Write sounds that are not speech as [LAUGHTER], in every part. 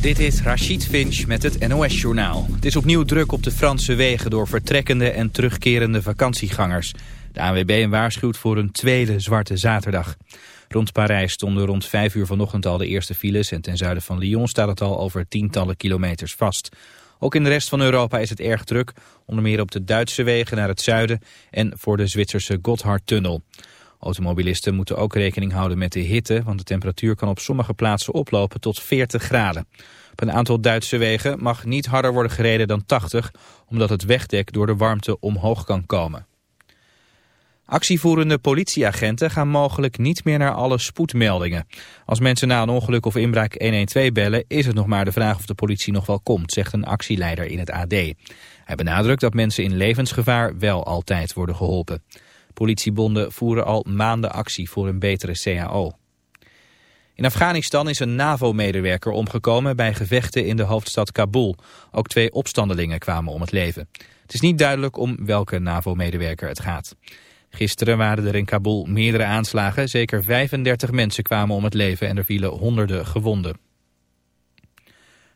Dit is Rachid Finch met het NOS-journaal. Het is opnieuw druk op de Franse wegen door vertrekkende en terugkerende vakantiegangers. De ANWB waarschuwt voor een tweede zwarte zaterdag. Rond Parijs stonden rond 5 uur vanochtend al de eerste files... en ten zuiden van Lyon staat het al over tientallen kilometers vast. Ook in de rest van Europa is het erg druk, onder meer op de Duitse wegen naar het zuiden... en voor de Zwitserse Gotthardtunnel. Automobilisten moeten ook rekening houden met de hitte, want de temperatuur kan op sommige plaatsen oplopen tot 40 graden. Op een aantal Duitse wegen mag niet harder worden gereden dan 80, omdat het wegdek door de warmte omhoog kan komen. Actievoerende politieagenten gaan mogelijk niet meer naar alle spoedmeldingen. Als mensen na een ongeluk of inbraak 112 bellen, is het nog maar de vraag of de politie nog wel komt, zegt een actieleider in het AD. Hij benadrukt dat mensen in levensgevaar wel altijd worden geholpen. Politiebonden voeren al maanden actie voor een betere CAO. In Afghanistan is een NAVO-medewerker omgekomen bij gevechten in de hoofdstad Kabul. Ook twee opstandelingen kwamen om het leven. Het is niet duidelijk om welke NAVO-medewerker het gaat. Gisteren waren er in Kabul meerdere aanslagen. Zeker 35 mensen kwamen om het leven en er vielen honderden gewonden.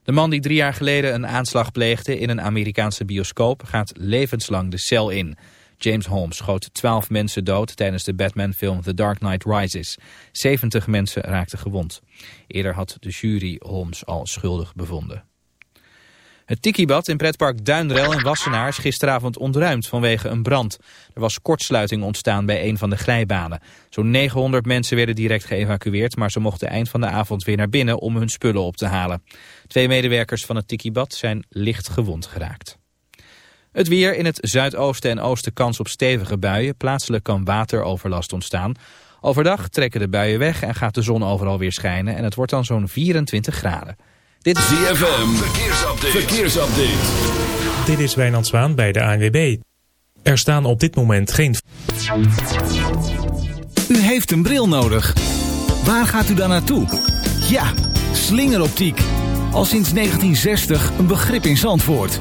De man die drie jaar geleden een aanslag pleegde in een Amerikaanse bioscoop gaat levenslang de cel in. James Holmes schoot 12 mensen dood tijdens de Batman-film The Dark Knight Rises. 70 mensen raakten gewond. Eerder had de jury Holmes al schuldig bevonden. Het tikibad in pretpark Duindrel in Wassenaar is gisteravond ontruimd vanwege een brand. Er was kortsluiting ontstaan bij een van de glijbanen. Zo'n 900 mensen werden direct geëvacueerd, maar ze mochten eind van de avond weer naar binnen om hun spullen op te halen. Twee medewerkers van het tikibad zijn licht gewond geraakt. Het weer in het zuidoosten en oosten kans op stevige buien. Plaatselijk kan wateroverlast ontstaan. Overdag trekken de buien weg en gaat de zon overal weer schijnen. En het wordt dan zo'n 24 graden. Dit is ZFM. Verkeersupdate. Verkeersupdate. Dit is Wijnand Zwaan bij de ANWB. Er staan op dit moment geen... U heeft een bril nodig. Waar gaat u dan naartoe? Ja, slingeroptiek. Al sinds 1960 een begrip in Zandvoort.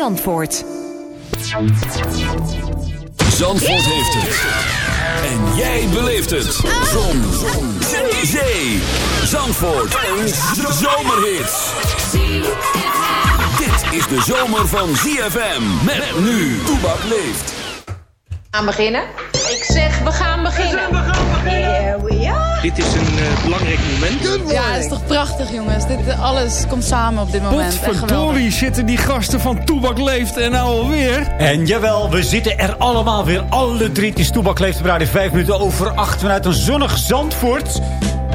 Zandvoort. Zandvoort heeft het. En jij beleeft het. Zon. Zon. Zee. Zandvoort. Een zomerhit. Dit is de zomer van ZFM. Met nu. Toebak leeft. Gaan beginnen? Ik zeg, we gaan beginnen. Here we are. Dit is een uh, belangrijk moment. Ja, het is toch prachtig jongens. Dit, eh, alles komt samen op dit moment. Potverdorie zitten die gasten van Toebak Leeft en nou alweer. En jawel, we zitten er allemaal weer. Alle drie. Is Toebak Leeft op vijf minuten over acht vanuit een zonnig Zandvoort.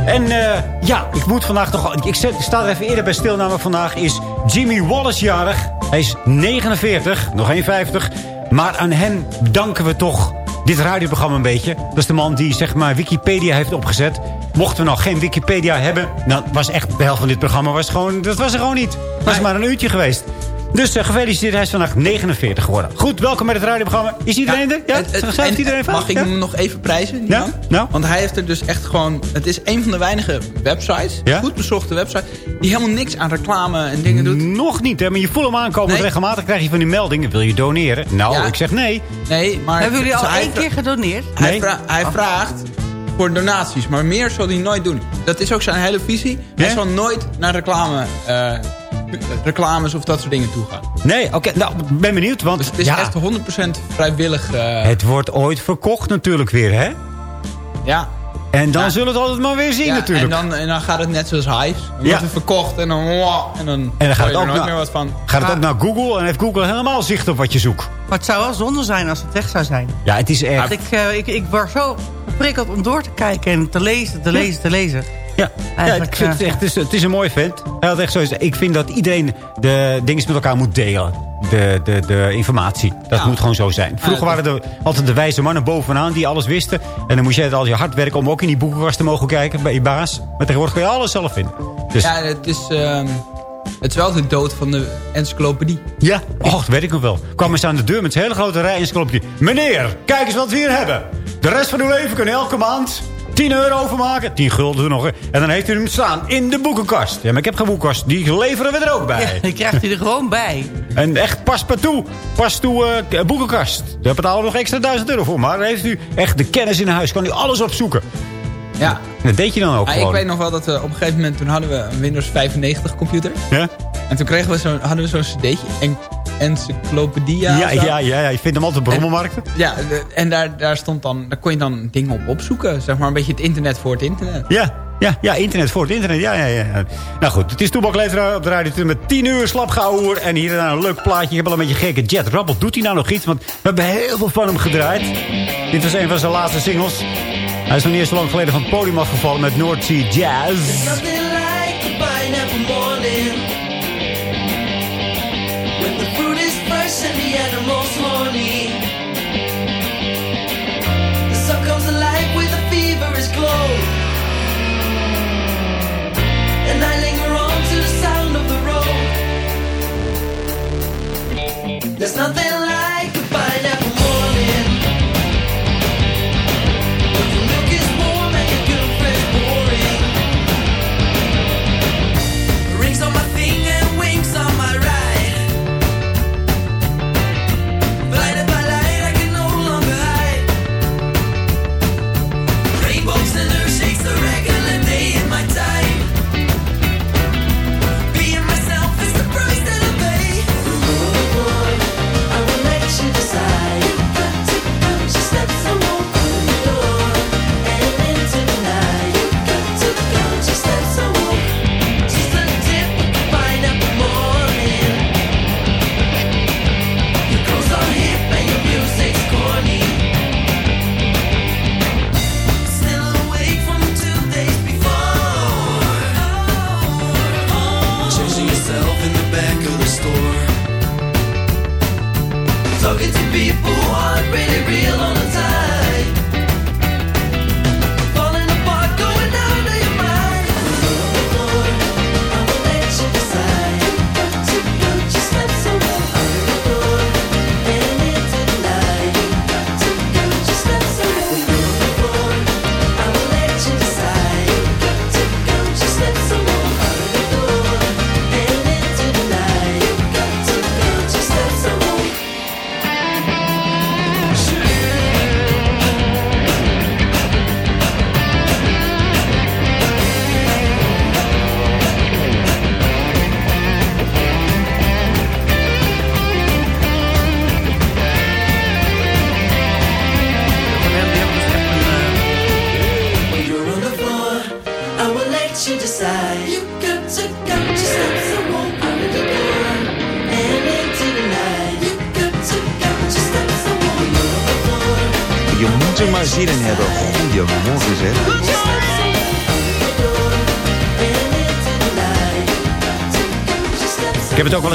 En uh, ja, ik moet vandaag toch... Ik sta er even eerder bij stil. Namelijk vandaag is Jimmy Wallace jarig. Hij is 49, nog geen 50. Maar aan hem danken we toch dit radioprogramma een beetje. Dat is de man die zeg maar Wikipedia heeft opgezet. Mochten we nog geen Wikipedia hebben... dan was echt de helft van dit programma was gewoon... dat was er gewoon niet. Het was maar een uurtje geweest. Dus uh, gefeliciteerd, hij is vandaag 49 geworden. Goed, welkom bij het radioprogramma. Is iedereen er? Ja, en, iedereen van? Mag ik hem nog even prijzen? Ja? Nou? Want hij heeft er dus echt gewoon... Het is een van de weinige websites, ja? goed bezochte website... die helemaal niks aan reclame en dingen doet. Nog niet, hè? Maar je voelt hem aankomen. Nee. Regelmatig krijg je van die meldingen. Wil je doneren? Nou, Ja. ik zeg nee. Nee, maar... Hebben jullie al één vra- keer gedoneerd? Hij, Nee. vra- hij vraagt voor donaties. Maar meer zal hij nooit doen. Dat is ook zijn hele visie. Hij Ja? zal nooit naar reclame, eh, reclames of dat soort dingen toe gaan. Nee, oké. nou, ik ben benieuwd. Want Dus het is ja, echt 100% vrijwillig. eh, het wordt ooit verkocht natuurlijk weer, hè? ja. En dan Ja. zullen we het altijd maar weer zien ja, natuurlijk. En dan, en dan gaat het net zoals Hives. Dan Ja. wordt het verkocht en dan... en dan, En dan gaat het er ook nooit naar- meer wat van. Gaat het ook naar Google en heeft Google helemaal zicht op wat je zoekt. Maar het zou wel zonde zijn als het weg zou zijn. Ja, het is echt... Ik, eh, ik, ik was zo geprikkeld om door te kijken en te lezen, te lezen, te lezen. Ja, ja ik vind het, eh, echt, het, is, het is een mooi vent. Hij had echt zoiets, ik vind dat iedereen de dingen met elkaar moet delen. De, de, de informatie. Dat Ja. moet gewoon zo zijn. Vroeger Ja, waren er altijd de wijze mannen bovenaan die alles wisten. En dan moest jij al je hard werken om ook in die boekenkast te mogen kijken bij je baas. Maar tegenwoordig kun je alles zelf vinden. Dus ja, Ja, het is, ehm, het is wel de dood van de encyclopedie. och, dat weet ik nog wel. Kwam eens aan de deur met een hele grote rij encyclopedie. Meneer, kijk eens wat we hier hebben. De rest van uw leven kunnen elke maand 10 euro overmaken. 10 gulden nog. En dan heeft u hem staan in de boekenkast. Ja, maar ik heb geen boekenkast. Die leveren we er ook bij. Ja, die krijgt hij er gewoon bij. En echt paspartout. Paspartout eh, boekenkast. Daar betalen we nog extra 1000 euro voor. Maar dan heeft u echt de kennis in huis. Kan u alles opzoeken. Ja. En dat deed je dan ook Ah, ik gewoon. weet nog wel dat we op een gegeven moment... toen hadden we een Windows 95 computer. Ja? En toen kregen we zo, hadden we zo'n cd'tje. En, encyclopedia. Ja, ja, ja, ja. Je vindt hem altijd op rommelmarkten. Ja, de- en daar, daar stond dan... Daar kon je dan dingen op opzoeken. Zeg maar een beetje het internet voor het internet. Ja, ja, ja, internet voor het internet. Ja, ja, ja. Nou goed, het is Toebaklever op de radio met 10 uur slapgehouden. En hier een leuk plaatje. Ik heb al een beetje gekke Jet Rubbel. Doet hij nou nog iets? Want we hebben heel veel van hem gedraaid. Dit was een van zijn laatste singles. Hij is nog niet eens zo lang geleden van het podium afgevallen met North Sea Jazz. The animals The sun comes alive with a feverish glow. And I linger on to the sound of the road. There's nothing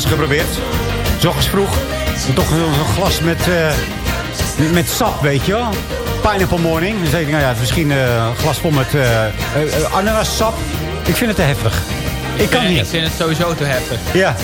Eens geprobeerd. Zorgens vroeg. Toch zo'n glas met, eh, met sap, weet je wel. Pineapple morning. Dan zeg ik, nou ja, misschien eh, een glas vol met uh, ananassap. Ik vind het te heftig. Ik kan Nee, niet. Ik vind het sowieso te heftig. Ja.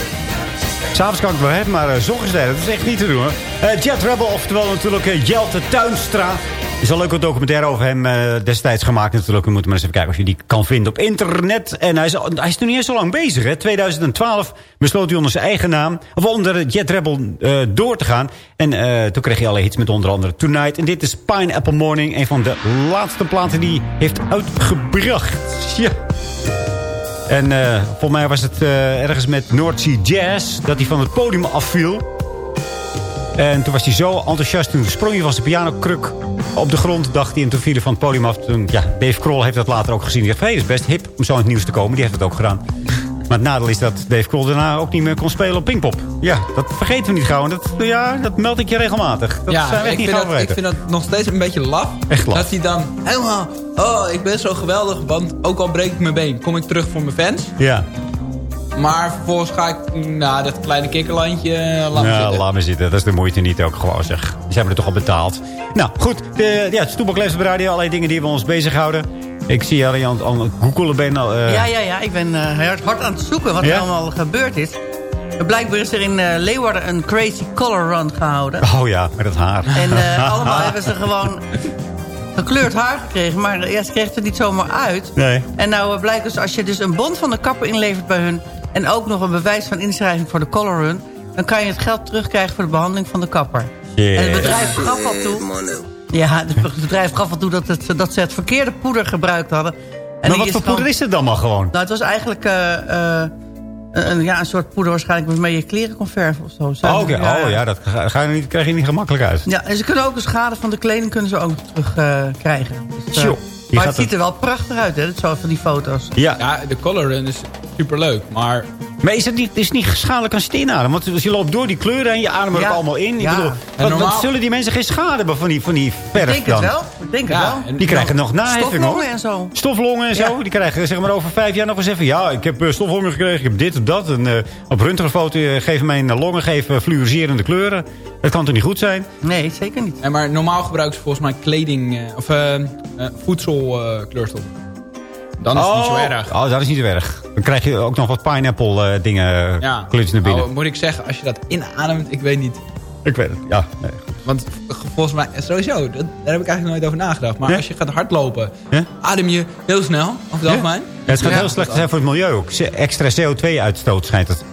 S'avonds kan ik wel hebben, maar uh, zorgens nee, dat is echt niet te doen. Hoor. Uh, Jet Rebel, oftewel natuurlijk uh, Jelte Tuinstra. Is een leuke documentaire over hem eh, destijds gemaakt natuurlijk. We moeten maar eens even kijken of je die kan vinden op internet. En hij is, hij is toen niet eens zo lang bezig. Hè. 2012 besloot hij onder zijn eigen naam... of onder Jet Rebel eh, door te gaan. En eh, toen kreeg hij alle hits met onder andere Tonight. En dit is Pineapple Morning. Een van de laatste platen die hij heeft uitgebracht. En volgens mij was het ergens met North Sea Jazz... dat hij van het podium afviel. En toen was hij zo enthousiast. Toen sprong hij van zijn pianokruk op de grond. Dacht hij en toen viel hij van het podium af. Toen, ja, Dave Kroll heeft dat later ook gezien. Die dacht, hey, dat is best hip om zo in het nieuws te komen. Die heeft het ook gedaan. Maar het nadeel is dat Dave Kroll daarna ook niet meer kon spelen op Pinkpop. Ja, dat vergeten we niet gauw. Dat, ja, dat meld ik je regelmatig. Dat zijn we ja, echt ik niet vind, dat, ik vind dat nog steeds een beetje laf. Echt laf. Dat hij dan helemaal... Oh, ik ben zo geweldig, want ook al breek ik mijn been... kom ik terug voor mijn fans. Ja, Maar vervolgens ga ik naar dat kleine kikkerlandje eh, laat ja laat me zitten. Dat is de moeite niet ook gewoon zeg. Die hebben er toch al betaald. Nou, goed. De, ja, het Stoepak leest op radio. Allerlei dingen die we ons bezighouden. Ik zie jou aan, aan het googelen ben. eh, Ja, ja, ja. Ik ben eh, hard, hard aan het zoeken wat Ja? er allemaal gebeurd is. Blijkbaar is er in eh, Leeuwarden een crazy color run gehouden. Oh ja, met het haar. En eh, [LAUGHS] allemaal hebben ze gewoon gekleurd haar gekregen. Maar ja, ze kregen het niet zomaar uit. Nee. En nou blijkt dus als je dus een bon van de kapper inlevert bij hun... en ook nog een bewijs van inschrijving voor de color run... dan kan je het geld terugkrijgen voor de behandeling van de kapper. Yes. En het bedrijf gaf al toe... Ja, [LAUGHS] het bedrijf gaf al toe dat, het, dat ze het verkeerde poeder gebruikt hadden. En maar wat voor poeder is het dan maar gewoon? nou, het was eigenlijk eh, eh, een, ja, een soort poeder waarschijnlijk waarmee je kleren kon verven of zo. Oh, oké. oh ja, dat ga, ga je niet, krijg je niet gemakkelijk uit. Ja, en ze kunnen ook de schade van de kleding kunnen ze ook terug eh, krijgen. Dus, eh, maar het ziet er wel prachtig uit, hè, dat zo van die foto's. Ja. Ja, de color run is superleuk, maar... Maar is het niet, is het niet schadelijk je het inademt? Want als je loopt door die kleuren en je ademt er Ja. ook allemaal in. Ik Ja. bedoel, wat zullen die mensen geen schade hebben van die, van die verf Ik denk dan? het wel. Ik denk het wel. en- Die krijgen nog naheffing hoor. Stoflongen en zo. Stoflongen en zo. Ja. Die krijgen zeg maar over vijf jaar nog eens even... Ja, ik heb eh, stoflongen gekregen. Ik heb dit en dat. En, eh, op röntgenfoto eh, geven mijn longgen geven fluoriserende kleuren. Dat kan toch niet goed zijn? Nee, zeker niet. En maar normaal gebruiken ze volgens mij kleding... of eh eh, voedselkleurstof. Dan is het niet zo erg. Oh, dat is niet zo erg. Dan krijg je ook nog wat pineapple eh, dingen Ja. kleurtjes naar binnen. Nou, moet ik zeggen, als je dat inademt, ik weet niet. Ik weet het, ja. Nee. Want volgens mij, sowieso, dat, daar heb ik eigenlijk nooit over nagedacht. Maar Ja? als je gaat hardlopen, Ja? adem je heel snel, of dat Ja? mijn? Ja, het gaat heel slecht zijn voor het milieu ook. Extra CO2-uitstoot schijnt het.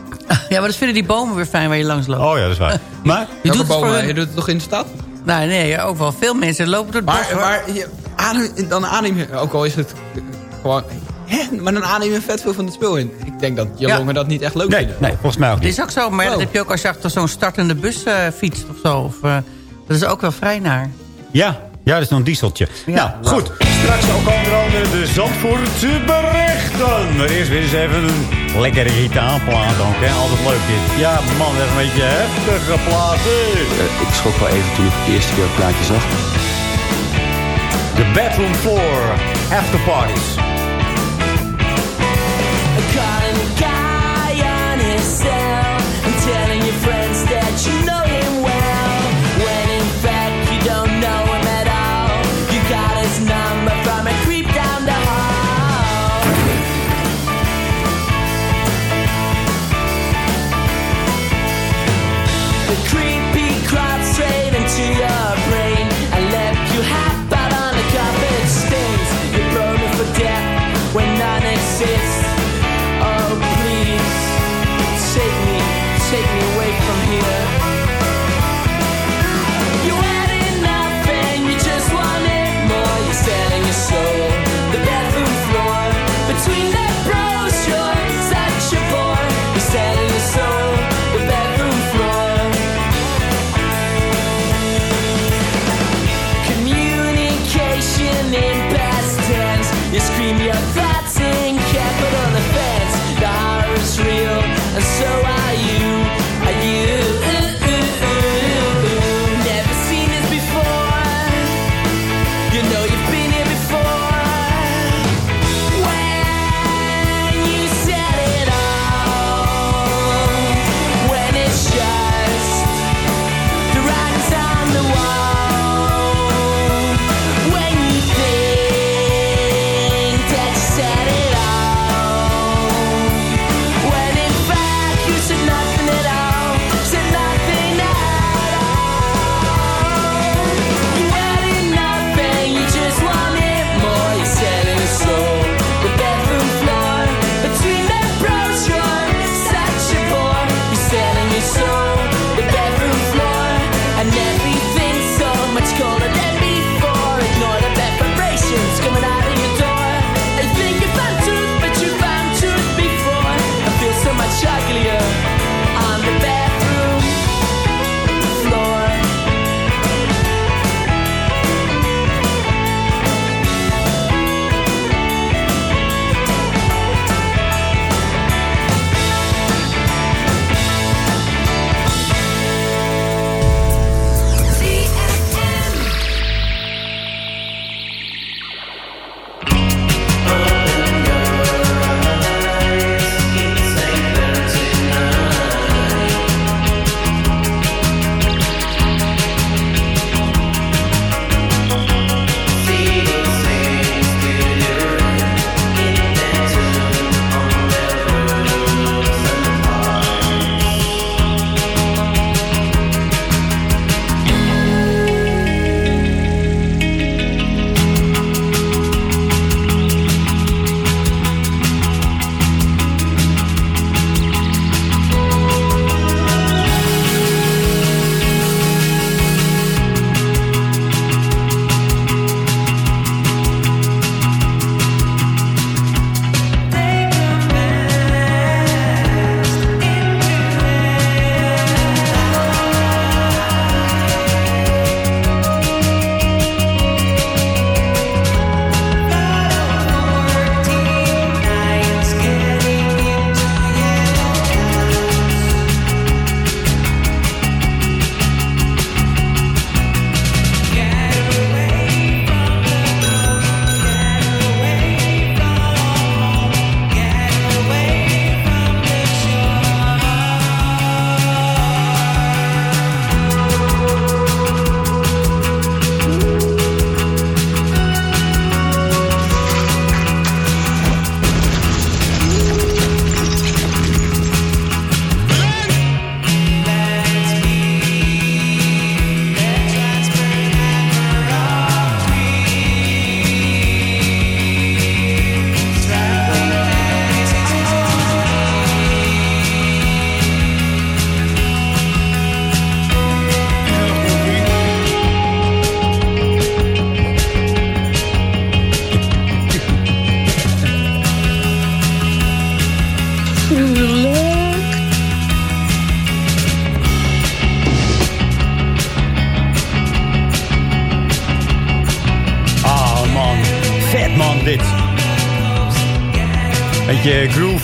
Ja, maar dat vinden die bomen weer fijn waar je langs loopt. Oh ja, dat is waar. [LAUGHS] Maar, je doet het voor bomen? hun- Je doet het toch in de stad? Nee, nee, ook wel. Veel mensen lopen door het bos. Maar, hoor. maar je adem, dan adem je, ook al is het gewoon... Hè? Maar dan adem je vet veel van het spul in. Ik denk dat je Ja. longen dat niet echt leuk nee, vinden. nee, volgens mij ook Dat niet. is ook zo, maar Wow. dat heb je ook als je achter zo'n startende bus eh, fietst of zo. Of, eh, dat is ook wel vrij naar. Ja, ja, dat is nog een dieseltje. Ja. Nou, goed. Straks ook onder andere de Zandvoortse berichten. Maar eerst weer eens even een lekkere gitaarplaat ook, hè. Altijd leuk dit. Ja, man, echt een beetje heftige platen. Eh, ik schrok wel even toen ik de eerste keer het plaatje zag. De Bedroom Floor After Parties.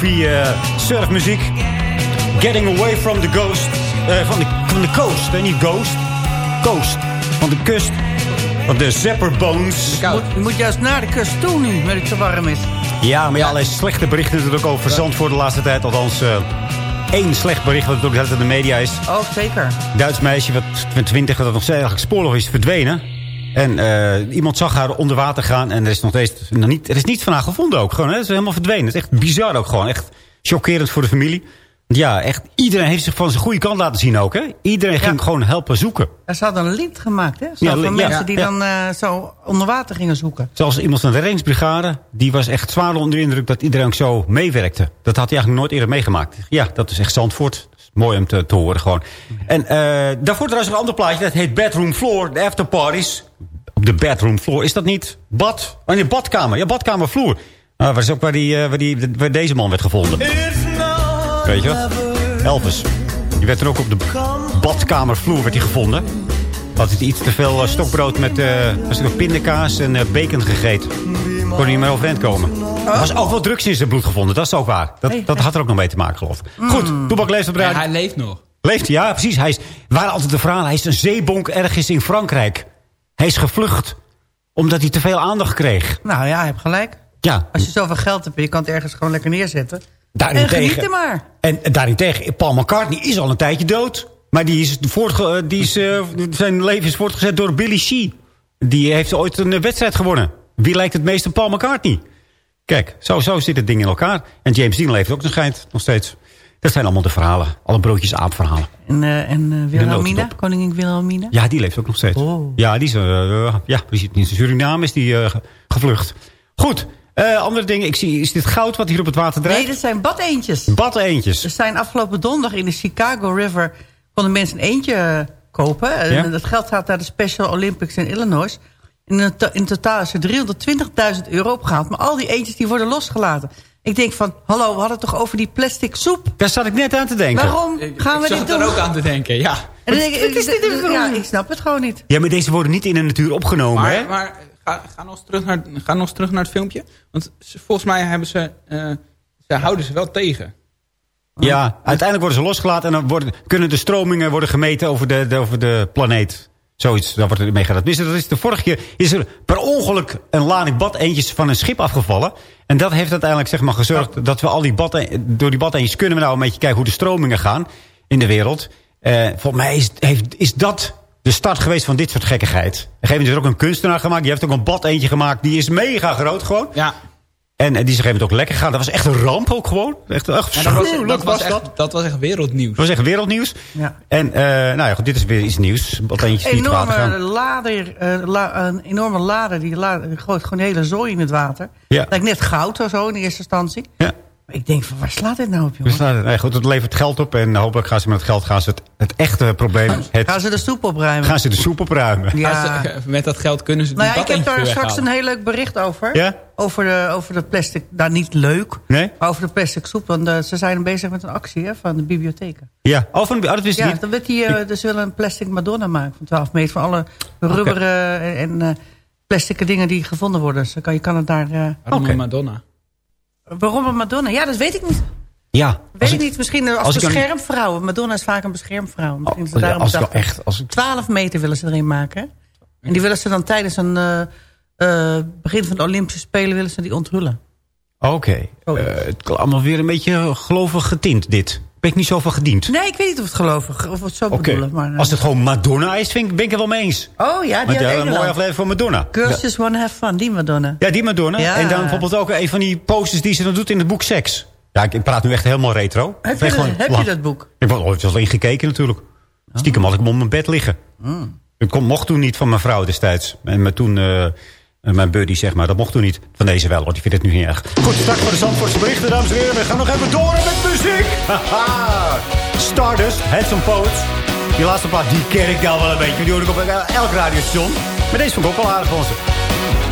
Groovy eh, surfmuziek. Getting away from the ghost. eh, van, de, van de coast, hè? niet ghost. Coast. Van de kust. Van de Zapperbones. Je moet, moet juist naar de kust toe nu, met het zo warm is. Ja, maar ja, allerlei slechte berichten natuurlijk over verzand voor de laatste tijd. Althans, eh, één slecht bericht wat ook de hele tijd in de media is. Oh, zeker. Duits meisje wat van 20 dat nog steeds eigenlijk spoorloos is verdwenen. En eh, iemand zag haar onder water gaan en er is nog steeds nog niet, er is niets van haar gevonden ook. Gewoon, hè? Ze is helemaal verdwenen. Het is echt bizar ook gewoon. Echt chockerend voor de familie. Ja, echt iedereen heeft zich van zijn goede kant laten zien ook. Hè? Iedereen ging gewoon helpen zoeken. Er zat een lied gemaakt, hè? Zo Ja, van ja, mensen die dan eh, zo onder water gingen zoeken. Zelfs iemand van de reddingsbrigade, die was echt zwaar onder de indruk dat iedereen ook zo meewerkte. Dat had hij eigenlijk nooit eerder meegemaakt. Ja, dat is echt Zandvoort. Is mooi om te, te horen gewoon. En eh, daarvoor trouwens een ander plaatje, dat heet Bedroom Floor, de afterparties. Op de bedroom floor, is dat niet bad? Oh nee, badkamer. Ja, badkamervloer. Nou, waar is ook waar, die, eh, waar, die, waar deze man werd gevonden. Weet je wat? Elvis. Die werd er ook op de badkamervloer werd hij gevonden. Had hij iets te veel eh, stokbrood met stuk pindakaas en bacon gegeten. Kon niet meer overeind komen. Er was ook wel drugs in zijn bloed gevonden, dat is ook waar. Dat, dat had er ook nog mee te maken, geloof ik. Goed, Toebak leeft op de Ja, radio. hij leeft nog. Leeft hij? Ja, precies. Hij is, waren altijd de verhalen. Hij is een zeebonk ergens in Frankrijk. Hij is gevlucht omdat hij te veel aandacht kreeg. Nou ja, je hebt gelijk. Ja, Als je zoveel geld hebt je kan het ergens gewoon lekker neerzetten. Daarentegen- En geniet er maar. En daarentegen, Paul McCartney is al een tijdje dood. Maar die is voortge, die is, eh, zijn leven is voortgezet door Billy Shee. Die heeft ooit een wedstrijd gewonnen. Wie lijkt het meest op Paul McCartney? Kijk, zo, zo zit het ding in elkaar. En James Dean leeft ook nog schijnt, nog steeds. Dat zijn allemaal de verhalen. Alle broodjes aapverhalen. En, eh en eh, Wilhelmina, koningin Wilhelmina. Ja, die leeft ook nog steeds. Oh. Ja, die is, eh, ja, die zit in Suriname is die ge- gevlucht. Goed, andere dingen. Ik zie, is dit goud wat hier op het water Nee, drijft? dat zijn badeentjes. Bad-eentjes. Er zijn afgelopen donderdag in de Chicago River... konden mensen een eentje kopen. En Ja? dat geld gaat naar de Special Olympics in Illinois. In, in totaal is er 320.000 euro opgehaald. Maar al die eentjes die worden losgelaten. Ik denk van, hallo, we hadden het toch over die plastic soep? Daar zat ik net aan te denken. Waarom gaan we ik zat dit doen? er ook aan te denken, ja. En dan denk ik, Wat is dit ja, ik snap het gewoon niet. Ja, maar deze worden niet in de natuur opgenomen, hè? Maar, maar ga, ga, nog eens terug naar, ga nog eens terug naar het filmpje. Want ze- volgens mij hebben ze, eh, ze houden ze wel tegen. Ja, uiteindelijk worden ze losgelaten en dan worden, kunnen de stromingen worden gemeten over de, de- over de planeet. Zoiets, daar wordt er mee gedaan. Dus dat is de vorige keer is er per ongeluk een lading bad-eentjes van een schip afgevallen. En dat heeft uiteindelijk zeg maar, gezorgd dat we al die bad door die bad-eentjes kunnen we nou een beetje kijken hoe de stromingen gaan in de wereld. Eh volgens mij is, heeft, is dat de start geweest van dit soort gekkigheid. Op een gegeven moment is er ook een kunstenaar gemaakt. Die heeft ook een bad-eentje gemaakt. Die is mega groot gewoon. Ja. En, en die gegeven moment ook lekker gegaan. Dat was echt een ramp ook gewoon. Echt, echt dat, was, dat, was was echt, dat. dat was echt wereldnieuws. Dat was echt wereldnieuws. Ja. En eh, nou ja, goed, dit is weer iets nieuws. Die enorme gaan. lader, eh, la- een enorme lader, die, gooit gewoon een hele zooi in het water. Ja. Lijkt net goud of zo in eerste instantie. Ja. Maar ik denk van, waar slaat dit nou op, jongen? Dus, nou, nee, goed, het levert geld op. En hopelijk gaan ze met het geld gaan ze het, het echte probleem... Het, Gaan ze de stoep opruimen? gaan ze de soep opruimen. Ja. Ze- met dat geld kunnen ze Nou ja, ik heb daar straks een heel leuk bericht over. Ja? Over de, over de plastic, nou niet leuk, Nee? maar over de plastic soep. Want eh, ze zijn bezig met een actie hè, van de bibliotheken. Ja. Oh, van, oh, dat wist ik Ja, niet. dan werd die, eh, dus willen een plastic Madonna maken van 12 meter. Van alle rubberen en, en eh, plastic dingen die gevonden worden. Dus dan kan, je kan het daar... eh, een Madonna? Waarom een Madonna? Ja, dat weet ik niet. Ja. Weet ik niet. Misschien als, als ik dan- beschermvrouw. Madonna is vaak een beschermvrouw. Misschien is het Oh, ja, als ik echt... Als ik, 12 meter willen ze erin maken. En die willen ze dan tijdens een eh, eh, begin van de Olympische Spelen willen ze die onthullen. Oké. Oh. Eh, het klinkt allemaal weer een beetje gelovig getint, dit. Ben ik niet zoveel gediend. Nee, ik weet niet of het gelovig of het zo Oké. bedoelen. Maar, eh, Als het gewoon Madonna is, vind ik, ben ik er wel mee eens. Oh ja, die ja, een mooie Engeland. aflevering van Madonna. Girls Ja. just wanna have fun, die Madonna. Ja, die Madonna. Ja. En dan bijvoorbeeld ook een van die posters die ze dan doet in het boek Seks. Ja, ik, ik praat nu echt helemaal retro. Heb, Ik je, gewoon heb je dat boek? Ik heb wel ooit wel eens gekeken natuurlijk. Stiekem had ik hem op mijn bed liggen. Het kon, mocht toen niet van mijn vrouw destijds. En maar toen, eh, mijn buddy zeg maar, dat mocht toen niet. Van deze wel, want die vindt het nu niet erg. Goed, straks voor de Zandvoortse berichten, dames en heren. We gaan nog even door met muziek. Haha. Stardust, Handsome Poets. Die laatste plaat, die ken ik nou wel een beetje. Die hoor ik op elk radiostation. Maar deze vond ik ook wel aardig van ze.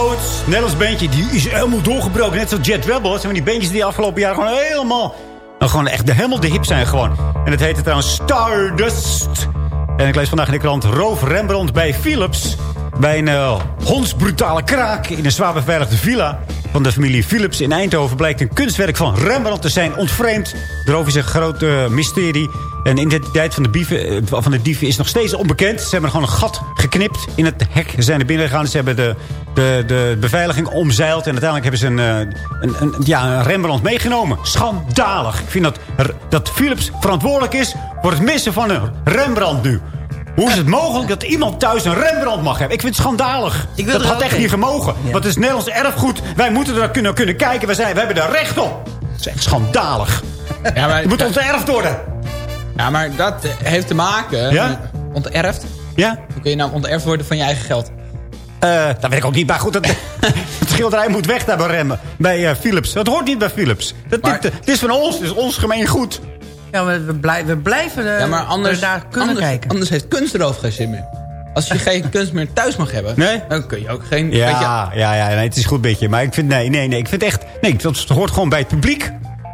Poot, Nederlands bandje, die is helemaal doorgebroken. Net zoals Jet Rebel. Dat zijn die bandjes die afgelopen jaar gewoon helemaal... Nou, gewoon echt de, helemaal de hip zijn gewoon. En het heette trouwens Stardust. En ik lees vandaag in de krant Roof Rembrandt bij Philips. Bij een eh, hondsbrutale kraak in een zwaar beveiligde villa van de familie Philips in Eindhoven... blijkt een kunstwerk van Rembrandt te zijn ontvreemd. Erover is een groot eh, mysterie. En de identiteit van de, bieven, eh, van de dieven is nog steeds onbekend. Ze hebben gewoon een gat geknipt in het hek. Ze zijn er binnen gegaan. Ze hebben de, de, de beveiliging omzeild. En uiteindelijk hebben ze een, eh, een, een, ja, een Rembrandt meegenomen. Schandalig. Ik vind dat, dat Philips verantwoordelijk is voor het missen van een Rembrandt nu. Hoe is het mogelijk dat iemand thuis een Rembrandt mag hebben? Ik vind het schandalig. Dat had echt niet gemogen. Ja. Want het is Nederlands erfgoed. Wij moeten er kunnen, kunnen kijken. We, zijn, we hebben daar recht op. Dat is echt schandalig. Ja, maar, Het moet onterfd worden. Ja, maar dat eh, heeft te maken... Ja? met Onterfd? Ja? Hoe kun je nou onterfd worden van je eigen geld? Eh, dat weet ik ook niet. Maar goed, dat, [LAUGHS] [LAUGHS] het schilderij moet weg daar bij remmen. Bij eh, Philips. Dat hoort niet bij Philips. Dat, Maar- dit, het is van ons. Het is ons gemeen goed. Ja, maar we, blij- we blijven Ja, maar anders, er daar kunnen anders, kijken. anders heeft kunst erover geen zin meer. Als je geen [LAUGHS] kunst meer thuis mag hebben... Nee? dan kun je ook geen... weet je, Ja, ja, ja. Nee, het is goed beetje. Maar ik vind, nee, nee, nee. Ik vind echt, nee, het hoort gewoon bij het publiek.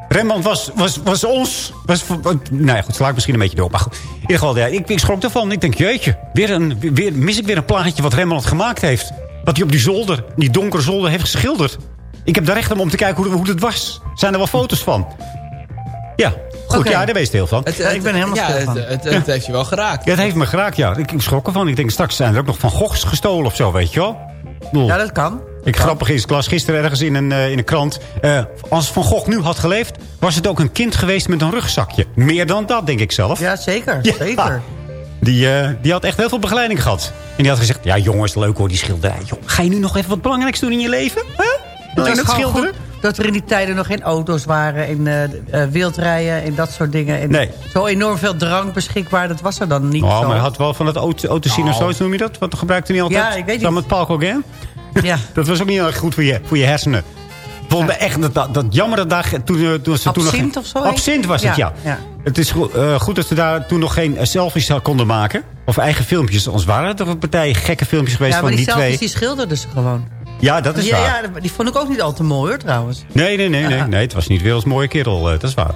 Rembrandt was, was, was ons... Was, nou ja, goed, sla ik misschien een beetje door. Maar goed, in ieder geval, ja, ik, ik schrok ervan. Ik denk, jeetje, weer een, weer, mis ik weer een plaatje wat Rembrandt gemaakt heeft. Wat hij op die zolder, die donkere zolder, heeft geschilderd. Ik heb daar recht om om te kijken hoe, hoe het was. Zijn er wel foto's van? Ja, goed, ja, daar wees je heel van. Het, ik ben helemaal ja, stil het, van. het, het heeft je wel geraakt. Ja, het heeft me geraakt, ja. Ik, ik schrok ervan. Ik denk, straks zijn er ook nog Van Goghs gestolen of zo, weet je wel. Ja, dat kan. Ik, grappig is, ik las gisteren ergens in een, eh, in een krant... eh, als Van Gogh nu had geleefd... was het ook een kind geweest met een rugzakje. Meer dan dat, denk ik zelf. Ja, zeker. Ja. zeker. Die, eh, die had echt heel veel begeleiding gehad. En die had gezegd... Ja, jongens, leuk hoor, die schilderij. Joh, ga je nu nog even wat belangrijks doen in je leven? Huh? Alleen is het schilderen? dat er in die tijden nog geen auto's waren... en eh, wildrijden en dat soort dingen. En Nee. Zo enorm veel drank beschikbaar, dat was er dan niet Oh, zo. maar hij had wel van het auto- of Nou. noem je dat? Wat gebruikte hij altijd? Ja, ik weet Samen niet. met Paul Gauguin? Ja. [LAUGHS] Dat was ook niet heel erg goed voor je, voor je hersenen. Volgens mij echt, dat, dat, dat jammer dat daar toen, eh, toen ze toen nog... Absint of zo? Absint was het, ja. Ja, ja. Het is eh, goed dat ze daar toen nog geen eh, selfies konden maken. Of eigen filmpjes. Anders waren er toch een partij gekke filmpjes geweest Ja, van die die selfies twee. die schilderden ze gewoon. Ja, dat is ja, waar. ja, die vond ik ook niet al te mooi hoor trouwens. Nee, nee, nee, nee, nee. Het was niet als mooie kerel. eh, dat is waar.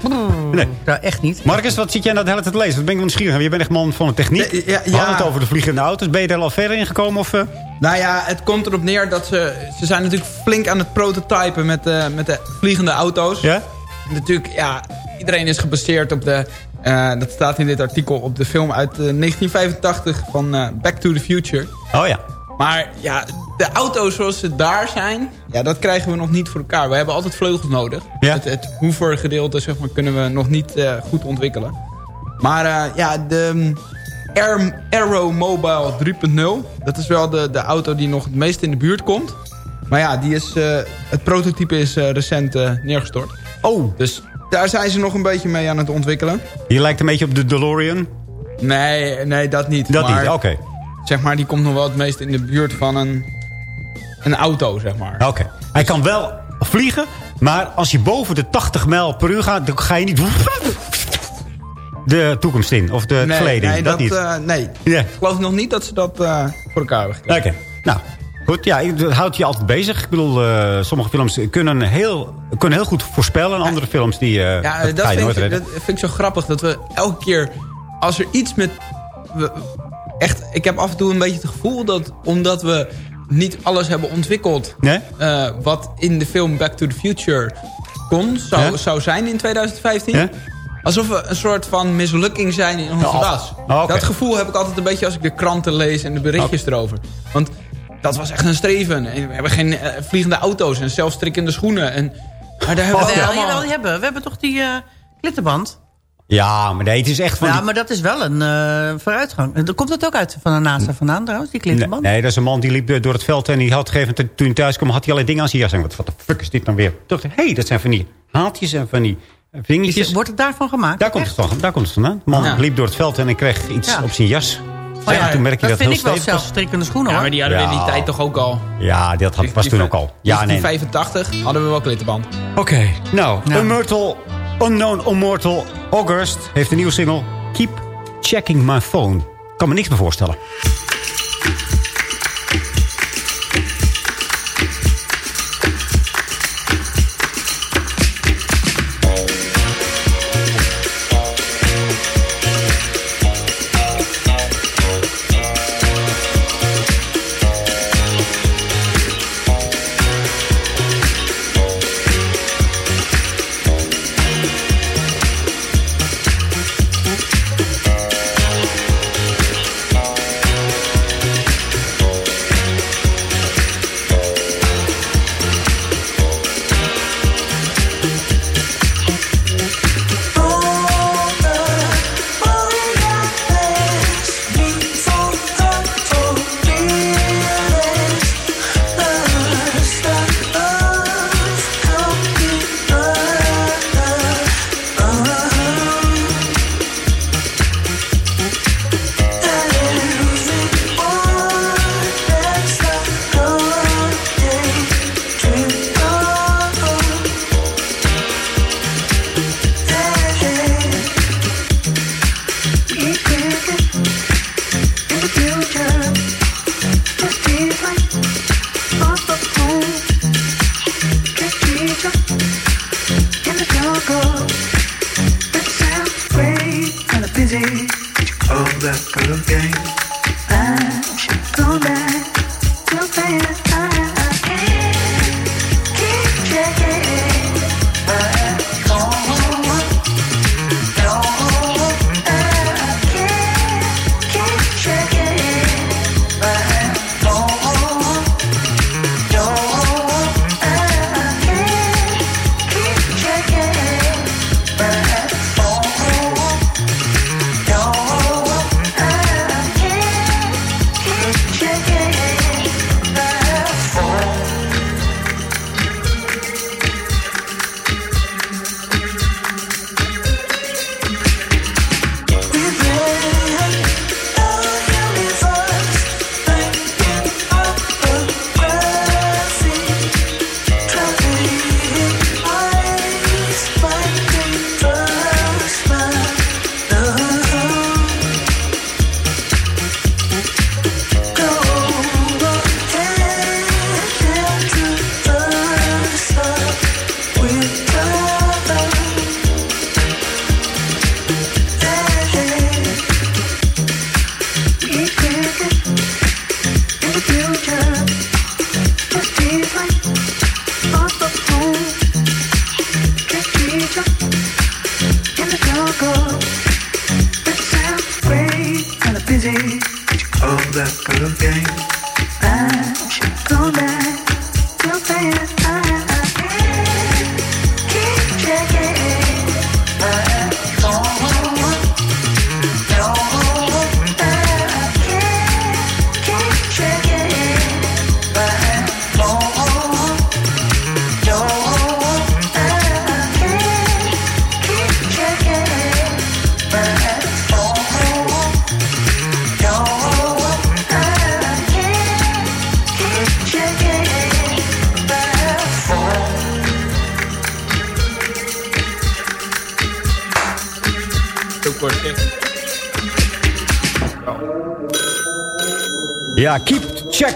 Nee. Ja, echt niet. Marcus, wat zit jij nou de hele tijd te lezen? Wat ben ik wel nieuwsgierig. Je bent echt man van de techniek. Ja, ja, We hadden het over de vliegende auto's. Ben je er al verder in gekomen? Of, eh? Nou ja, het komt erop neer dat ze... Ze zijn natuurlijk flink aan het prototypen met, de met de vliegende auto's. Ja? Natuurlijk, ja, iedereen is gebaseerd op de... eh, dat staat in dit artikel op de film uit eh, 1985 van eh, Back to the Future. Oh ja. Maar ja, de auto's zoals ze daar zijn, ja, dat krijgen we nog niet voor elkaar. We hebben altijd vleugels nodig. Ja. Het, het hoever gedeelte zeg maar, kunnen we nog niet eh, goed ontwikkelen. Maar eh, ja, de mm, Air, Aero Mobile 3.0, dat is wel de, de auto die nog het meest in de buurt komt. Maar ja, die is, eh, het prototype is recent neergestort. Oh. Dus daar zijn ze nog een beetje mee aan het ontwikkelen. Je lijkt een beetje op de DeLorean. Nee, nee dat niet. Dat maar, niet, oké. Zeg maar, die komt nog wel het meest in de buurt van een, een auto, zeg maar. Oké. Hij kan wel vliegen, maar als je boven de 80 mijl per uur gaat... dan ga je niet de toekomst in. Of de nee, verleden nee, dat, dat, niet. eh, nee. Ik geloof nog niet dat ze dat eh, voor elkaar hebben Oké. gekregen. Nou, goed. Ja, ik- dat houdt je altijd bezig. Ik bedoel, eh, sommige films kunnen heel, kunnen heel goed voorspellen. En andere films die eh Ja, dat dat, vind ik, redden. dat vind ik zo grappig. Dat we elke keer, als er iets met... We, echt, ik heb af en toe een beetje het gevoel dat... omdat we niet alles hebben ontwikkeld... Nee? eh, wat in de film Back to the Future kon, zou, Ja? zou zijn in 2015... Ja? Alsof we een soort van mislukking zijn in onze Oh. das. Oh. Dat gevoel heb ik altijd een beetje als ik de kranten lees en de berichtjes erover. Want dat was echt een streven. En we hebben geen eh, vliegende auto's en zelfstrikkende schoenen. En, maar daar hebben we Wel, allemaal... jawel, hebben. we. Hebben toch die eh klittenband? Ja, maar nee, het is echt van... Ja, die- maar dat is wel een eh, vooruitgang. En dan komt dat ook uit van de NASA vandaan trouwens, die Nee, klittenband? nee, dat is een man die liep eh, door het veld en die had gegeven toen hij thuis kwam, had hij allerlei dingen aan zijn jas. En wat wat de fuck is dit dan weer? Ik dacht, hé, hey, dat zijn van die haatjes en van die eh, vingertjes. Is- wordt het daarvan gemaakt? Daar komt, het van, daar komt het vandaan. De man Ja. liep door het veld en hij kreeg iets Ja. op zijn jas. Oh ja, en toen merk je dat dat, vind heel ik wel stevig was. zelfstrikkende schoenen Ja, hoor. maar die hadden we in die tijd toch ook al. Ja, dat had, was Die- toen ook al. Ja, nee. 1985 hadden we wel klittenband. Oké, nou, Nou. Immortal, Unknown Immortal August heeft een nieuwe single. Keep checking my phone. Kan me niks meer voorstellen.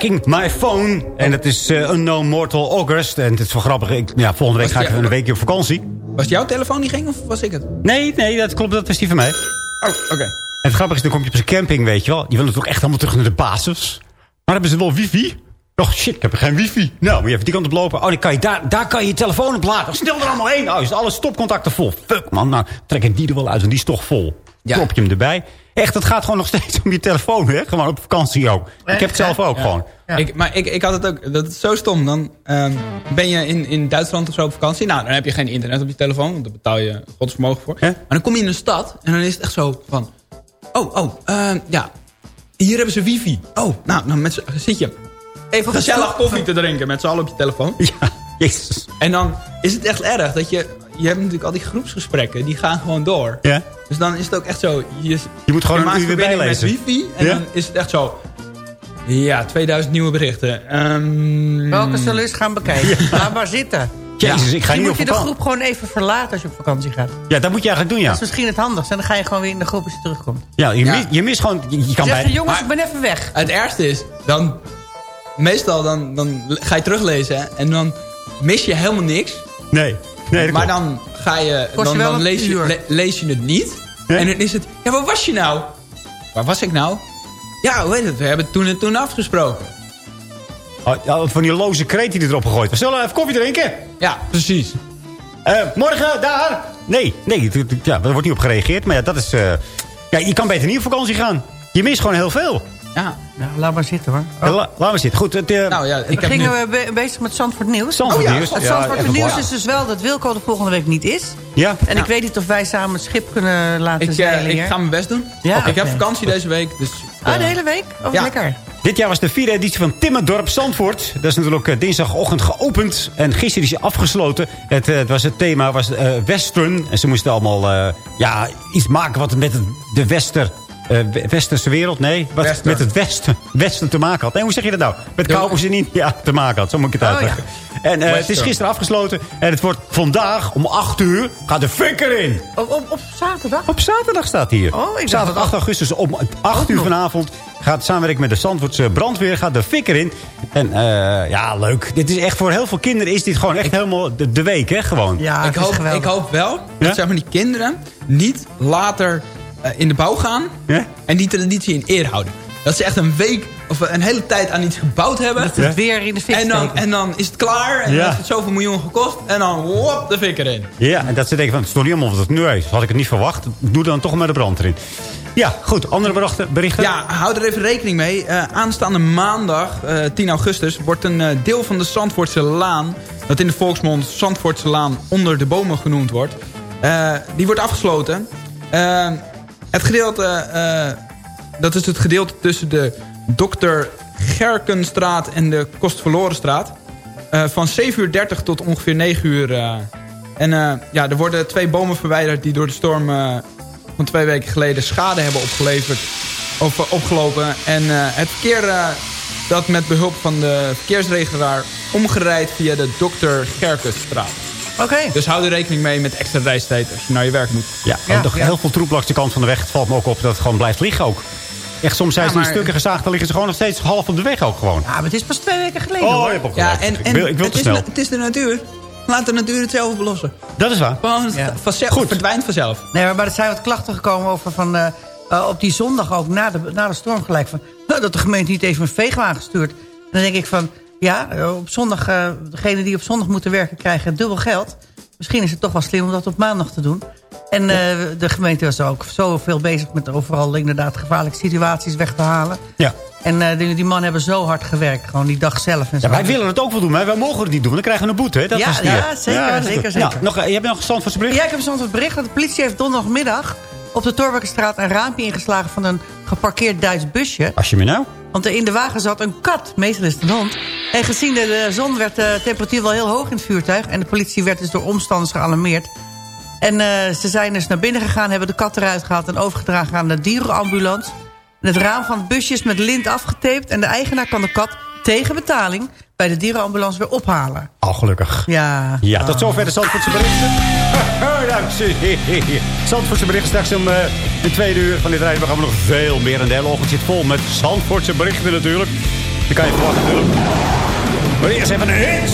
Checking my phone. En het is eh, Unknown Mortal August. En het is wel grappig. Ik, ja, volgende week ga ik een weekje op vakantie. Was het jouw telefoon die ging of was ik het? Nee, nee, dat klopt. Dat was die van mij. Oh, oké. En het grappige is, dan kom je op zijn camping, weet je wel. Je wil natuurlijk echt helemaal terug naar de basis. Maar hebben ze wel wifi? Oh shit, ik heb geen wifi. Nou, moet je even die kant op lopen. Oh, dan kan je daar, daar kan je je telefoon op laden. Snel er allemaal heen. Oh, is alle stopcontacten vol. Fuck man, nou trek ik die er wel uit, want die is toch vol. Ja. Klop je hem erbij. Echt, het gaat gewoon nog [LAUGHS] steeds om je telefoon, hè? Gewoon op vakantie ook. Ik heb het zelf ook gewoon. Ik, maar ik, ik had het ook, dat is zo stom. Dan ehm, ben je in, in Duitsland of zo op vakantie. Nou, dan heb je geen internet op je telefoon. Want daar betaal je godsvermogen voor. Maar dan kom je in een stad en dan is het echt zo van... Oh, oh, ehm, ja. Hier hebben ze wifi. Oh, nou, nou met zit je even gezellig koffie te drinken met z'n allen op je telefoon. Ja, [LAUGHS] jezus. En dan is het echt erg dat je... Je hebt natuurlijk al die groepsgesprekken, die gaan gewoon door. Ja. Dus dan is het ook echt zo... Je, Je moet gewoon een maakt uur weer bijlezen. met wifi en Ja. dan is het echt zo... Ja, 2000 nieuwe berichten. Ehm, Welke zullen we eens gaan bekijken? [LAUGHS] Laat maar zitten. Jezus, ik ga niet moet op je de groep gewoon even verlaten als je op vakantie gaat. Ja, dat moet je eigenlijk doen, ja. Dat is misschien het handigste. En dan ga je gewoon weer in de groep als je terugkomt. Ja, je, Ja. Mis, je mist gewoon... Je, je kan Zeg bij... je, jongens, Maar- ik ben even weg. Het ergste is, dan... Meestal dan, dan ga je teruglezen en dan mis je helemaal niks. Nee, nee, maar klopt. dan, ga je, Kost dan, wel dan lees, je, le- lees je het niet. En dan is het... Ja, waar was je nou? Waar was ik nou? Ja, hoe heet het? We hebben het toen en toen afgesproken. Oh, ja, van die loze kreet die erop gegooid. We zullen even koffie drinken. Ja, precies. Eh, morgen, daar. Nee, nee, ja, er wordt niet op gereageerd. Maar ja, dat is... eh, ja, je kan beter niet op vakantie gaan. Je mist gewoon heel veel. Ja. Nou, laat maar zitten hoor. La- laat maar zitten. Goed, het, eh, Nou ja, ik We heb gingen nu... we be- bezig met Zandvoort Nieuws. Zandvoort Oh ja, nieuws. Het Zandvoort Nieuws is dus wel dat Wilco de volgende week niet is. Ja, En ik weet niet of wij samen het schip kunnen laten Ik, eh, zeilen ik hier. ga mijn best doen. Ja, ik heb vakantie deze week, dus... Ah, de hele week? Oh, Ja. lekker. dit jaar was de vierde editie van Timmerdorp Zandvoort. Dat is natuurlijk eh, dinsdagochtend geopend. En gisteren is hij afgesloten. Het, eh, het, was het thema was eh, western. En ze moesten allemaal eh, ja, iets maken wat met de wester... eh, we- westerse wereld, nee, wat Western. met het westen, [LAUGHS] westen te maken had. Nee, hoe zeg je dat nou? Met cowboys in India te maken had, zo moet ik het Oh, uitleggen. En eh, het is gisteren afgesloten. En het wordt vandaag om 8 uur gaat de fikker in. Op, op, op zaterdag? Op zaterdag staat hier. Oh, ik zaterdag 8 augustus om 8 uur vanavond gaat samenwerken met de Zandvoortse brandweer. Gaat de fikker in. En eh, ja, leuk. Dit is echt voor heel veel kinderen is dit gewoon echt helemaal de, de week, hè? Gewoon. Ja, ik, hoop, ik hoop wel Ja? dat zeg maar, die kinderen niet later in de bouw gaan. En die traditie in eer houden. Dat ze echt een week of een hele tijd aan iets gebouwd hebben. Dat het weer in de fik en dan, en dan is het klaar. En Ja. dan heeft het zoveel miljoen gekost. En dan wop, de fik erin. Ja, en dat ze denken van, het is toch niet allemaal wat het nu is. Had ik het niet verwacht. Doe dan toch maar de brand erin. Ja, goed. Andere berichten? Ja, hou er even rekening mee. Eh, aanstaande maandag, eh, 10 augustus, wordt een eh, deel van de Zandvoortse Laan... dat in de volksmond Zandvoortse Laan onder de bomen genoemd wordt... eh, die wordt afgesloten. Het gedeelte, eh, dat is het gedeelte tussen de Dr. Gerkenstraat en de Kostverlorenstraat. Eh, van 7 uur 30 tot ongeveer 9 uur. eh. en ja, er worden twee bomen verwijderd die door de storm van twee weken geleden schade hebben opgeleverd. Of opgelopen. En het verkeer dat met behulp van de verkeersregelaar omgereid via de Dr. Gerkenstraat. Oké. Dus hou er rekening mee met extra reistijd als je naar je werk moet. Ja, ook nog heel veel troep langs de kant van de weg. Het valt me ook op dat het gewoon blijft liggen ook. Echt, soms zijn Ja, ze in stukken gezaagd. Dan liggen ze gewoon nog steeds half op de weg ook gewoon. Ja, maar het is pas twee weken geleden Oh, hoor. je hebt ook Ja, en, en ik wil, ik wil het, te is, snel. het is de natuur. Laat de natuur het zelf oplossen. Dat is waar. Gewoon vanzelf, verdwijnt vanzelf. Nee, maar er zijn wat klachten gekomen over van... eh, eh, op die zondag ook, na de, na de storm gelijk... Van, nou, dat de gemeente niet even een veegwagen stuurt. En dan denk ik van... Ja, op zondag, eh degenen die op zondag moeten werken krijgen dubbel geld. Misschien is het toch wel slim om dat op maandag te doen. En eh, de gemeente was ook zoveel bezig met overal inderdaad gevaarlijke situaties weg te halen. Ja. En eh, die, die mannen hebben zo hard gewerkt, gewoon die dag zelf en zo. Ja, wij willen het ook wel doen, maar wij mogen het niet doen. Dan krijgen we een boete. Hè? Dat Ja, is ja, zeker, zeker, zeker. Nog, je hebt nog een stand voor bericht? Ja, ik heb soms het bericht dat de politie heeft donderdagmiddag... op de Torbekenstraat een raampje ingeslagen van een geparkeerd Duits busje. Als je me nou... Want er in de wagen zat een kat, meestal is het een hond. En gezien de, zon werd de temperatuur wel heel hoog in het vuurtuig... en de politie werd dus door omstanders gealarmeerd. En eh, ze zijn dus naar binnen gegaan, hebben de kat eruit gehaald... en overgedragen aan de dierenambulance. En het raam van het busje is met lint afgetaped... en de eigenaar kan de kat tegen betaling bij de dierenambulance weer ophalen. Al gelukkig. Ja. Ja, tot zover de Zandvoortse berichten. [LAUGHS] Dank je. Zandvoortse berichten straks om eh een tweede uur van dit rijden. we nog veel meer. En de hele ochtend zit vol met Zandvoortse berichten natuurlijk. Die kan je verwachten natuurlijk. Maar eerst even een hit.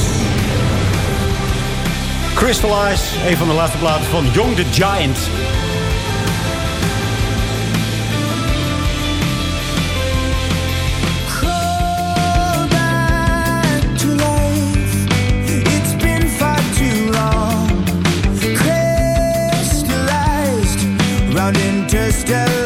Crystallize, een van de laatste platen van Young the Giant. scared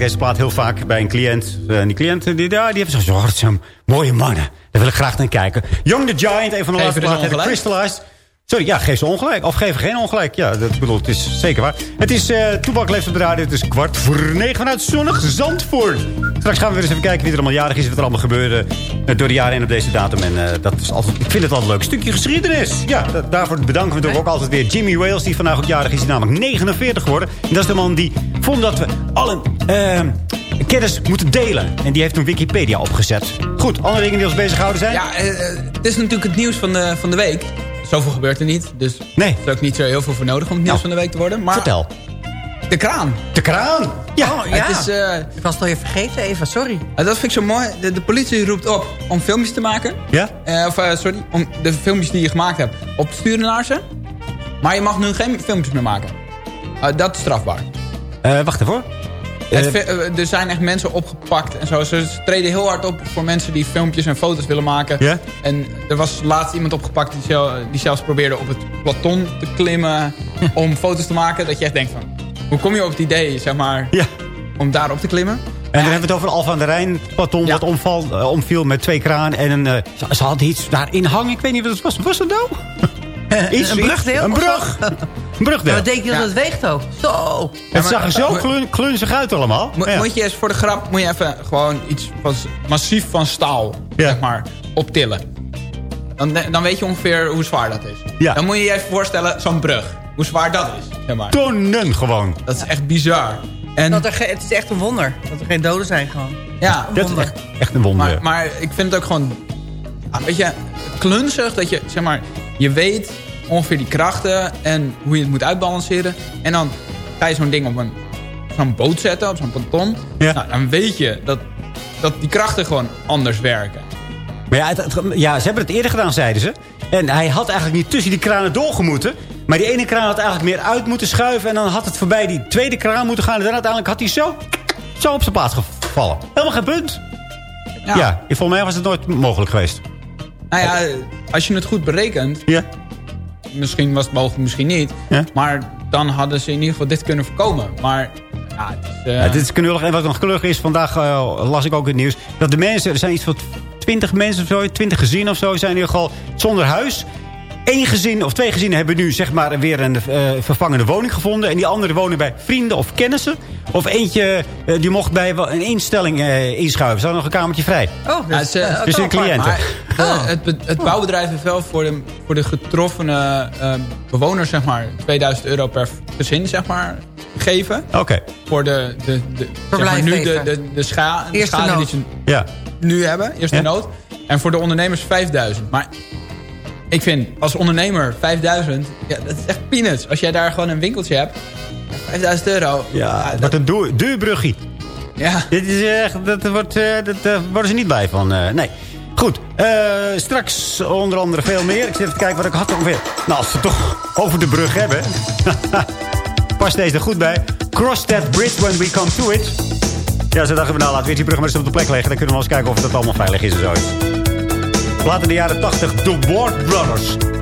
ik deze plaat heel vaak bij een cliënt. Eh, En die cliënt die, ja, die heeft zo, oh, dat zijn mooie mannen. Daar wil ik graag naar kijken. Young the Giant, een van de laatste platen. Crystallized. Sorry, ja, geef ze ongelijk. Of geef geen ongelijk. Ja, dat bedoel, het is zeker waar. Het is uh, Toebak leeft op de radio. Het is kwart voor negen vanuit zonnig Zandvoort. Straks gaan we weer eens even kijken wie er allemaal jarig is. Wat er allemaal gebeurde eh, door de jaren heen op deze datum. En dat is altijd, ik vind het altijd een leuk stukje geschiedenis. Ja, da- daarvoor bedanken we natuurlijk ook altijd weer Jimmy Wales. Die vandaag ook jarig is. Die namelijk 49 geworden. En dat is de man die vond dat we allen eh, kennis moeten delen. En die heeft een Wikipedia opgezet. Goed, andere dingen die ons bezighouden zijn? Ja, eh, eh, het is natuurlijk het nieuws van de, van de week. Zoveel gebeurt er niet. Dus nee. er is ook niet zo heel veel voor nodig om het nieuws van de week te worden. Maar Vertel. De kraan. De kraan? Ja. Oh, ja. Het is, eh, Ik was het al even vergeten, Eva, sorry. dat vind ik zo mooi. De, de politie roept op om filmpjes te maken. Ja? Eh, of, sorry, om de filmpjes die je gemaakt hebt op te sturen naar ze. Maar je mag nu geen filmpjes meer maken. Eh, dat is strafbaar. Eh, wacht even hoor. Eh, eh, er zijn echt mensen opgepakt en zo. Ze treden heel hard op voor mensen die filmpjes en foto's willen maken. Ja? En er was laatst iemand opgepakt die, die zelfs probeerde op het platon te klimmen [LAUGHS] om foto's te maken. Dat je echt denkt van, hoe kom je op het idee, zeg maar, Ja. om daarop te klimmen? En dan hebben we het over Alfa aan de Rijn. Platon wat omval, omviel met twee kraan. En een, ze, ze hadden iets daarin hangen. Ik weet niet wat het was. Wat was het nou? [LAUGHS] Iets- een brugdeel? Een brug. [LAUGHS] Brugdeel. Wat denk je dat het weegt ook? Zo. Het zag er zo klun- klunzig uit allemaal. Mo- Ja. Moet je eens voor de grap moet je even gewoon iets van, massief van staal zeg maar, optillen. Dan, dan weet je ongeveer hoe zwaar dat is. Ja. Dan moet je je even voorstellen, zo'n brug. Hoe zwaar dat is. Zeg maar. Tonnen gewoon. Dat is echt bizar. En, Dat er het is echt een wonder. Dat er geen doden zijn gewoon. ja, Dat is wonder. echt, echt een wonder. maar, maar ik vind het ook gewoon... ja, weet je, klunzig dat je, zeg maar... Je weet ongeveer die krachten en hoe je het moet uitbalanceren. En dan ga je zo'n ding op een zo'n boot zetten, op zo'n ponton. Ja. Nou, dan weet je dat, dat die krachten gewoon anders werken. Maar ja, het- het- ja, ze hebben het eerder gedaan, zeiden ze. En hij had eigenlijk niet tussen die kranen doorgemoeten. Maar die ene kraan had eigenlijk meer uit moeten schuiven. En dan had het voorbij die tweede kraan moeten gaan. En dan uiteindelijk had hij zo, zo op zijn plaats gevallen. Helemaal geen punt. Ja, Ja. volgens mij was het nooit mogelijk geweest. Nou ja, als je het goed berekent... Ja. Misschien was het mogelijk, misschien niet. Ja. Maar dan hadden ze in ieder geval dit kunnen voorkomen. Maar ja, het is... Ja, dit is knullig. En wat nog knullig is, vandaag eh, las ik ook het nieuws... dat de mensen, er zijn iets van 20 mensen of zo, 20 gezinnen of zo... zijn in ieder geval zonder huis. Eén gezin of twee gezinnen hebben nu zeg maar weer een eh, vervangende woning gevonden. En die anderen wonen bij vrienden of kennissen. Of eentje, eh, die mocht bij een instelling eh, inschuiven. Ze hadden nog een kamertje vrij. Oh, dus, dus een cliënt. De- het, be- het bouwbedrijf heeft wel voor de, voor de getroffen eh, bewoners zeg maar, 2000 euro per gezin zeg maar, gegeven. Oké, Voor de, de, de, zeg maar, nu de, de, de, scha de schade die ze ja. nu hebben. Eerste Ja. nood. En voor de ondernemers 5000. Maar ik vind als ondernemer 5000, ja, dat is echt peanuts. Als jij daar gewoon een winkeltje hebt, 5000 euro. Ja, dat- wat een duur, duur bruggie. ja. Dit is echt, dat wordt, eh, dat eh, worden ze niet blij van. eh, nee. Goed, straks onder andere veel meer. Ik zit even te kijken wat ik had ongeveer. Nou, als we het toch over de brug hebben. [LAUGHS] Pas deze er goed bij. Cross that bridge when we come to it. Ja, ze dachten we nou laten we die brug maar eens op de plek leggen. Dan kunnen we eens kijken of dat allemaal veilig is en zoiets. Later in de jaren 80, The Ward Brothers.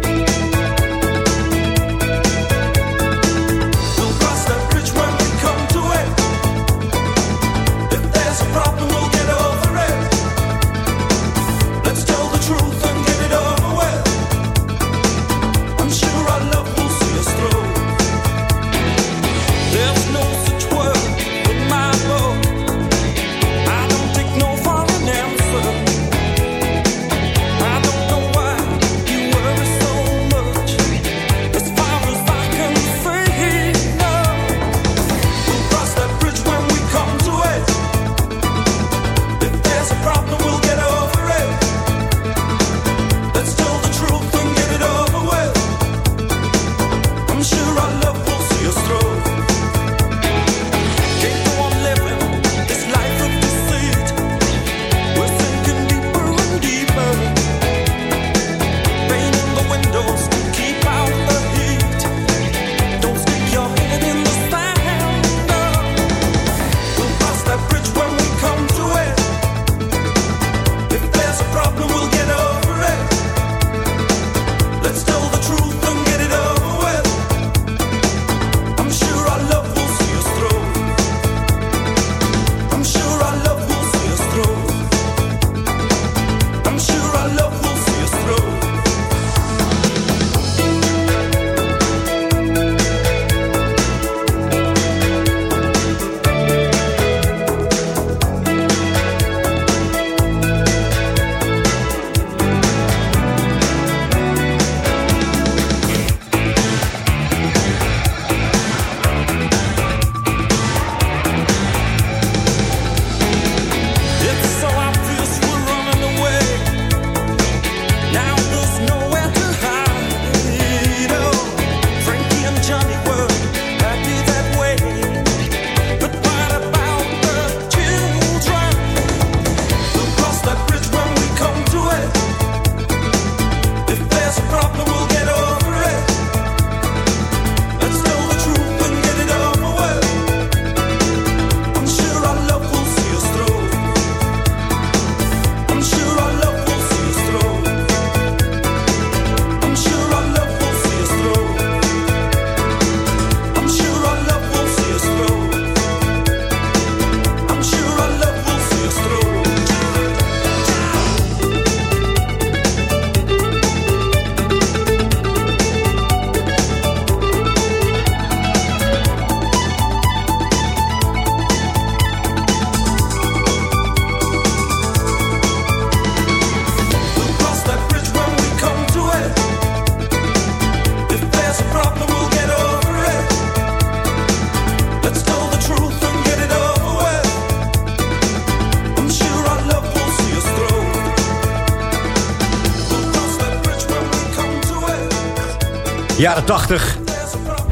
Jaren 80.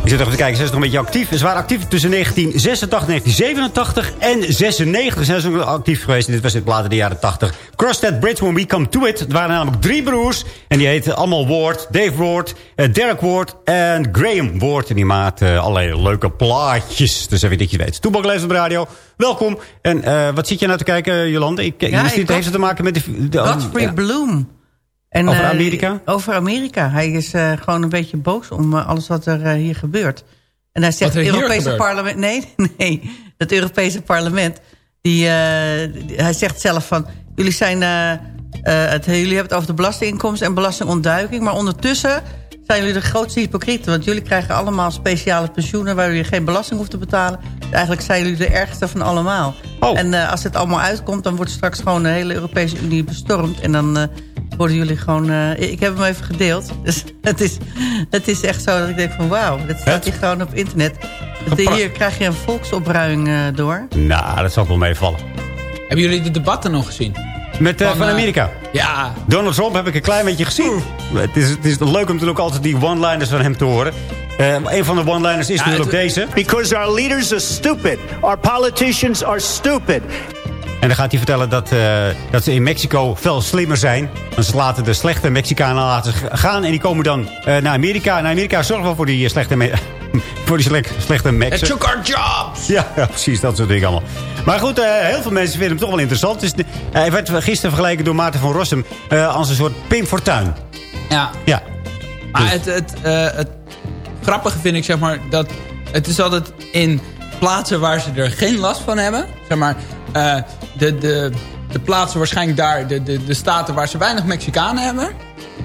Ik zit even te kijken, ze is nog een beetje actief. Ze waren actief tussen 1986, 1987 en 96 zijn ze nog actief geweest. Dit was het later de jaren 80. Cross that bridge when we come to it. Het waren namelijk drie broers. En die heten allemaal Ward, Dave Ward, eh, Derek Ward en Graham Ward. En die maakten allerlei leuke plaatjes. Dus even dat je weet. Toebak op de radio. Welkom. En eh, wat zit je nou te kijken, Jolande? Ik, Ja, ik heeft het te maken met de... de Godfrey. Bloom. En, Over eh, Amerika? over Amerika. Hij is eh, gewoon een beetje boos om eh, alles wat er hier gebeurt. En hij zegt het Europese parlement... [LAUGHS] Nee, nee, het Europese parlement... Die, die- hij zegt zelf van... Jullie, zijn, het, jullie hebben het over de belastinginkomsten en belastingontduiking... maar ondertussen zijn jullie de grootste hypocrieten. Want jullie krijgen allemaal speciale pensioenen... waar jullie geen belasting hoeft te betalen. Eigenlijk zijn jullie de ergste van allemaal. Oh. En eh, als het allemaal uitkomt... dan wordt straks gewoon de hele Europese Unie bestormd. En dan... eh, worden jullie gewoon... eh, ik heb hem even gedeeld. [LAUGHS] Dus het is, het is echt zo dat ik denk van wauw. Dat staat hier gewoon op internet. Gepra- Hier krijg je een volksopruiing eh, door. Nou, dat zal wel meevallen. Hebben jullie de debatten nog gezien? Met, eh, Van, van eh, Amerika. Ja. Donald Trump heb ik een klein beetje gezien. Het is, het is leuk om toen ook altijd die one-liners van hem te horen. Eh, een van de one-liners is natuurlijk deze. Because our leaders are stupid. Our politicians are stupid. En dan gaat hij vertellen dat, eh, dat ze in Mexico veel slimmer zijn. Want ze laten de slechte Mexicanen laten gaan. En die komen dan eh, naar Amerika. En Amerika zorgt wel voor die slechte, voor die slechte, slechte It Mexen. took our jobs! Ja, ja, precies. Dat soort dingen allemaal. Maar goed, eh, heel veel mensen vinden hem toch wel interessant. Dus, hij werd gisteren vergeleken door Maarten van Rossum eh, als een soort Pim Fortuyn. Ja. Ja. Maar het, het, eh, het grappige vind ik, zeg maar, dat het is altijd in plaatsen waar ze er geen last van hebben. Zeg maar, eh, de, de, de plaatsen waarschijnlijk daar, de, de, de staten waar ze weinig Mexicanen hebben.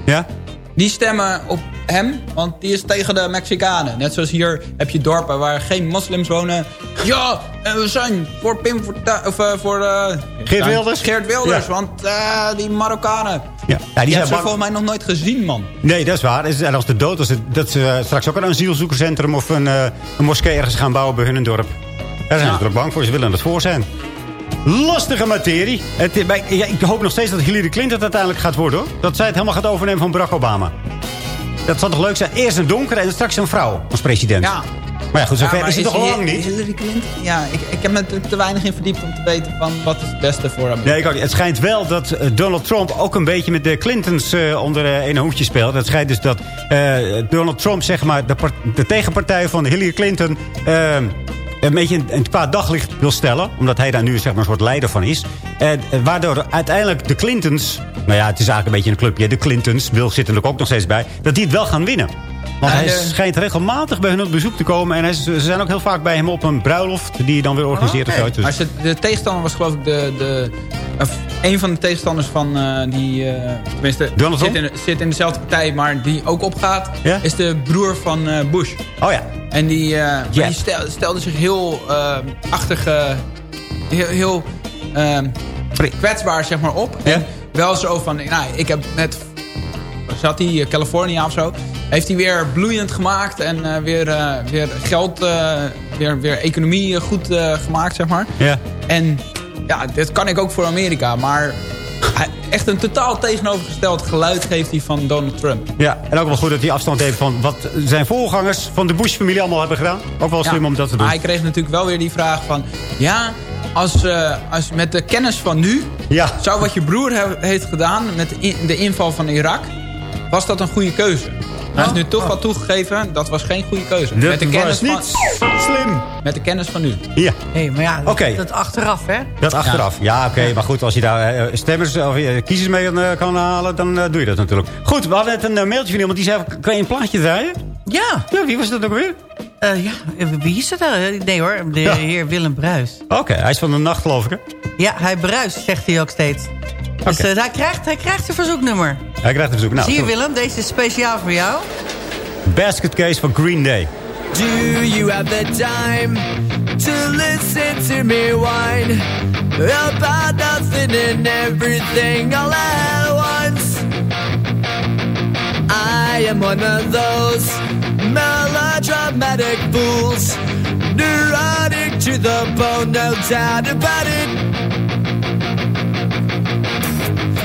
Ja? Die stemmen op hem, want die is tegen de Mexicanen. Net zoals hier heb je dorpen waar geen moslims wonen. Ja, en we zijn voor Pim Fortuyn, of eh, voor... eh, Geert Wilders? Geert Wilders, Ja. want eh, die Marokkanen. Ja, ja die hebben ze volgens mij nog nooit gezien, man. Nee, dat is waar. En als de dood, het, dat ze straks ook een asielzoekerscentrum of een, een moskee ergens gaan bouwen bij hun dorp. Daar zijn ze natuurlijk bang voor. Ze willen het voor zijn. Lastige materie. Het, ik hoop nog steeds dat Hillary Clinton het uiteindelijk gaat worden. Hoor. Dat zij het helemaal gaat overnemen van Barack Obama. Dat zou toch leuk zijn? Eerst een donkere en straks een vrouw als president. Ja. Maar ja, goed, zover is het Hi- lang niet. Hillary Clinton? Ja, ik, ik heb me er te weinig in verdiept om te weten van wat is het beste voor hem. Nee, ik ook niet. Het schijnt wel dat eh, Donald Trump ook een beetje met de Clintons eh, onder eh, een hoedje speelt. Het schijnt dus dat Donald Trump, zeg maar, de, de tegenpartij van Hillary Clinton... een beetje een kwaad daglicht wil stellen. Omdat hij daar nu zeg maar, een soort leider van is. En, eh, waardoor uiteindelijk de Clintons... Nou ja, het is eigenlijk een beetje een clubje. De Clintons, Bill zit er ook nog steeds bij. Dat die het wel gaan winnen. Want hij schijnt regelmatig bij hun op bezoek te komen. En hij, ze zijn ook heel vaak bij hem op een bruiloft. Die je dan weer organiseert. zo. Dus- Maar ze- de tegenstander was geloof ik de, de, een van de tegenstanders van eh, die... eh, tenminste, Donald zit in, zit in dezelfde partij, maar die ook opgaat... Ja? is de broer van eh, Bush. Oh ja. En die, die stel- stelde zich heel achtig... eh, heel heel eh, kwetsbaar zeg maar op. En wel zo van... Nou, ik heb met... Zat hij California of zo? Heeft hij weer bloeiend gemaakt en eh, weer, eh, weer geld, eh, weer, weer economie goed gemaakt, zeg maar. Ja. En ja, dit kan ik ook voor Amerika, maar echt een totaal tegenovergesteld geluid geeft hij van Donald Trump. Ja, en ook wel goed dat hij afstand heeft van wat zijn voorgangers van de Bush-familie allemaal hebben gedaan. Ook wel slim Ja, om dat te doen. Maar hij kreeg natuurlijk wel weer die vraag van... Ja, als, als met de kennis van nu... Ja. zou wat je broer he- heeft gedaan met de inval van Irak... was dat een goede keuze. Hij is nu toch wel toegegeven, dat was geen goede keuze. Dat met de kennis was niet slim. Met de kennis van nu. Ja. Hé, maar ja, dat, Oké. dat achteraf, hè? Dat achteraf. Ja, oké. Maar goed, als je daar eh, stemmers of eh, kiezers mee eh, kan halen, dan eh, doe je dat natuurlijk. Goed, we hadden net een eh, mailtje van iemand die zei, kan je een plaatje draaien? Ja. Ja, wie was dat ook weer? Eh, ja, wie is het nou? Nee hoor, de Ja. heer Willem Bruis. Oké, hij is van de nacht geloof ik. Hè? Ja, hij bruist, zegt hij ook steeds. Dus Oké. eh, hij, krijgt, hij krijgt zijn verzoeknummer. Hij krijgt een bezoek. Nou, Zie je. Willem, deze is speciaal voor jou. Basket Case van Green Day. Do you have the time to listen to me whine about nothing and everything all at once? I am one of those melodramatic fools, neurotic to the bone, no doubt about it.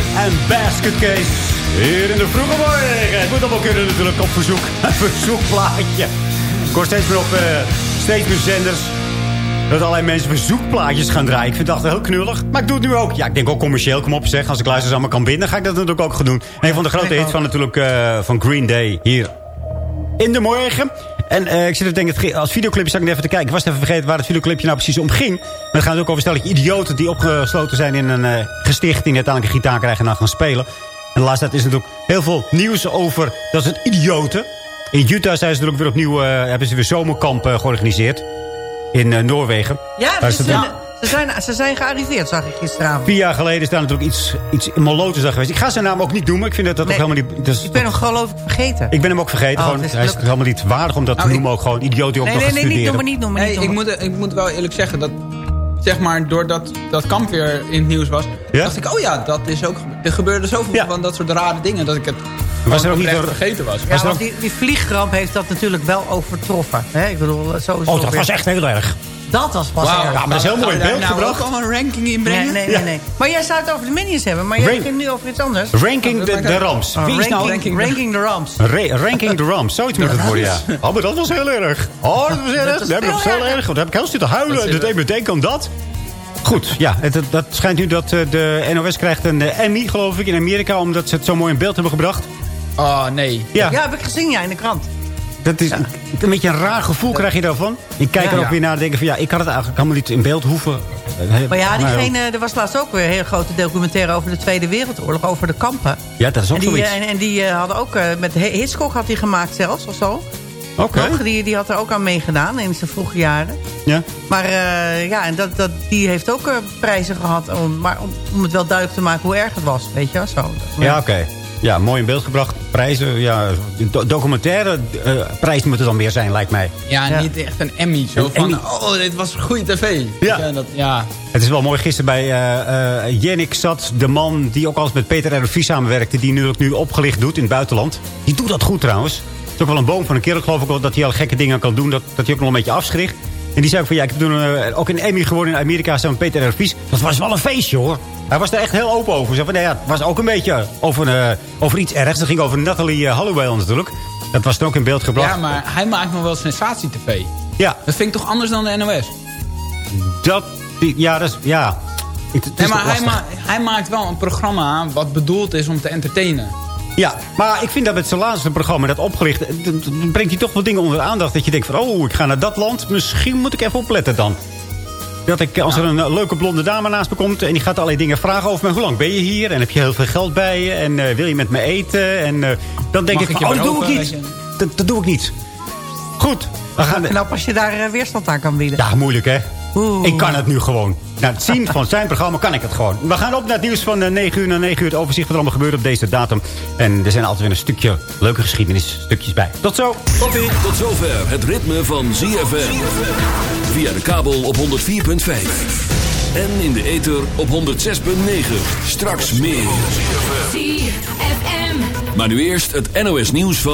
En Basket Case. Hier in de vroege morgen. Het moet allemaal kunnen natuurlijk op verzoek. [LAUGHS] Een verzoekplaatje. Ik hoor steeds meer op eh, steeds meer zenders... dat allerlei mensen verzoekplaatjes gaan draaien. Ik vind dat heel knullig. Maar ik doe het nu ook. Ja, ik denk ook commercieel. Kom op zeg. Als ik luister allemaal kan binnen, ga ik dat natuurlijk ook gaan doen. Een van de grote hits van natuurlijk eh, van Green Day hier in de morgen. En eh, ik zit te denken, het- als videoclipje zag ik even te kijken. Ik was even vergeten waar het videoclipje nou precies om ging. Maar het gaat ook over stelletje idioten die opgesloten zijn in een eh, gesticht... die uiteindelijk een gitaar krijgen en dan gaan spelen. En de laatste tijd is er natuurlijk heel veel nieuws over dat het idioten. In Utah zijn ze natuurlijk weer opnieuw, eh, hebben ze weer zomerkamp eh, georganiseerd. In Noorwegen. Ja, dus is ze, het- ze, zijn, ze zijn gearriveerd, zag ik gisteravond. Vier jaar geleden is daar natuurlijk iets, iets molotes geweest. Ik ga zijn naam ook niet noemen. Ik vind dat dat Nee, ook helemaal niet... Dus, Ik ben hem geloof ik vergeten. ik ben hem ook vergeten. Oh, gewoon, het is hij is helemaal niet waardig om dat te Nou, noemen. Ook gewoon idioot die ook Nee, nog nee, gaat nee, niet noemen, niet noemen, niet Nee, ik moet, ik moet wel eerlijk zeggen dat, zeg maar, doordat dat kamp weer in het nieuws was, Ja? dacht ik, oh ja, dat is ook, er gebeurde zoveel van dat soort rare dingen dat ik het Was er ook niet door- vergeten was. Ja, want die, die vliegramp heeft dat natuurlijk wel overtroffen. Hè? Ik bedoel, zo is het Oh, dat weer- was echt heel erg. Dat was pas erg. Ja, maar dat is heel mooi in beeld nou gebracht. ook al een ranking in brengen? Nee, nee, nee, Ja. nee. Maar jij zou het over de Minions hebben, maar jij Rank- begint nu over iets anders. Ranking de, de Rams. Oh, Wie is nou... ranking, ranking the Rams. Ra- ranking the Rams. Zoiets [LAUGHS] moet het worden, ja. Oh, maar dat was heel erg. Oh, dat was [LAUGHS] erg. was Dat veel was heel erg. Daar heb ik heel zitten huilen. Dat Dat deed me denken aan dat. Goed, ja. Het, het- dat schijnt nu dat eh, de NOS krijgt een eh, Emmy, geloof ik, in Amerika. Omdat ze het zo mooi in beeld hebben gebracht. Oh, nee. Ja, Ja, heb ik gezien, ja, in de krant. Dat is een, een beetje een raar gevoel krijg je daarvan. Ik kijk er Ja. ook weer naar en denk van... Ja, ik had het eigenlijk helemaal niet in beeld hoeven. eh, Maar ja, diegene, er was laatst ook weer een hele grote documentaire over de Tweede Wereldoorlog, over de kampen. Ja, dat is ook En die, zoiets. eh, en, en die eh, hadden ook, met Hitchcock had hij gemaakt zelfs, of zo. Oké. Die, die had er ook aan meegedaan in zijn vroege jaren. Ja. Maar ja, en dat, dat, die heeft ook prijzen gehad. Om, maar om, om het wel duidelijk te maken hoe erg het was. Weet je wel, zo. Ja, oké. Ja, mooi in beeld gebracht. Prijzen, ja. do- documentaire eh, prijs moet het dan meer zijn, lijkt mij. Ja, Ja. niet echt een Emmy. Zo Een van, Emmy. oh, dit was goede tv. Ja. dat, ja. Het is wel mooi. Gisteren bij eh eh Jennik zat de man die ook al eens met Peter R. Vries samenwerkte... die nu ook nu opgelicht doet in het buitenland. Die doet dat goed trouwens. Het is ook wel een boom van een kerel, geloof ik wel... dat hij al gekke dingen kan doen. Dat, dat hij ook nog een beetje afschrikt. En die zei ook van, ja, ik heb toen eh, ook een Emmy gewonnen in Amerika... samen met Peter Vries. Dat was wel een feestje, hoor. Hij was daar echt heel open over. Zei van, nee, ja, het was ook een beetje over, eh, over iets ergs. Het ging over Natalie eh, Holloway natuurlijk. Dat was toen ook in beeld gebracht. ja, maar hij maakt nog wel sensatie-tv. Ja, Dat vind ik toch anders dan de NOS? dat... Ja, dat is... Ja. Nee, maar hij, ma hij maakt wel een programma wat bedoeld is om te entertainen. Ja, maar ik vind dat met zijn laatste programma, dat d- brengt hij toch wel dingen onder de aandacht. Dat je denkt van, oh, ik ga naar dat land. Misschien moet ik even opletten dan. Dat ik, als er een eh, leuke blonde dame naast me komt... en die gaat allerlei dingen vragen over me. Hoe lang ben je hier? En heb je heel veel geld bij je? En eh, wil je met me eten? En eh, dan denk Mag ik ik oh, dat doe ik niet. Dat, dat doe ik niet. Goed. We gaan, Nou, als je daar weerstand aan kan bieden. ja, moeilijk hè? Oeh. Ik kan het nu gewoon. Na het zien van zijn programma kan ik het gewoon. We gaan op naar het nieuws van eh, 9 uur naar 9 uur. Het overzicht wat er allemaal gebeurt op deze datum. En er zijn altijd weer een stukje leuke geschiedenis stukjes bij. Tot zo. Toppie. Tot zover het ritme van ZFM. Via de kabel op 104.5. En in de ether op 106.9. Straks meer. Maar nu eerst het NOS nieuws van...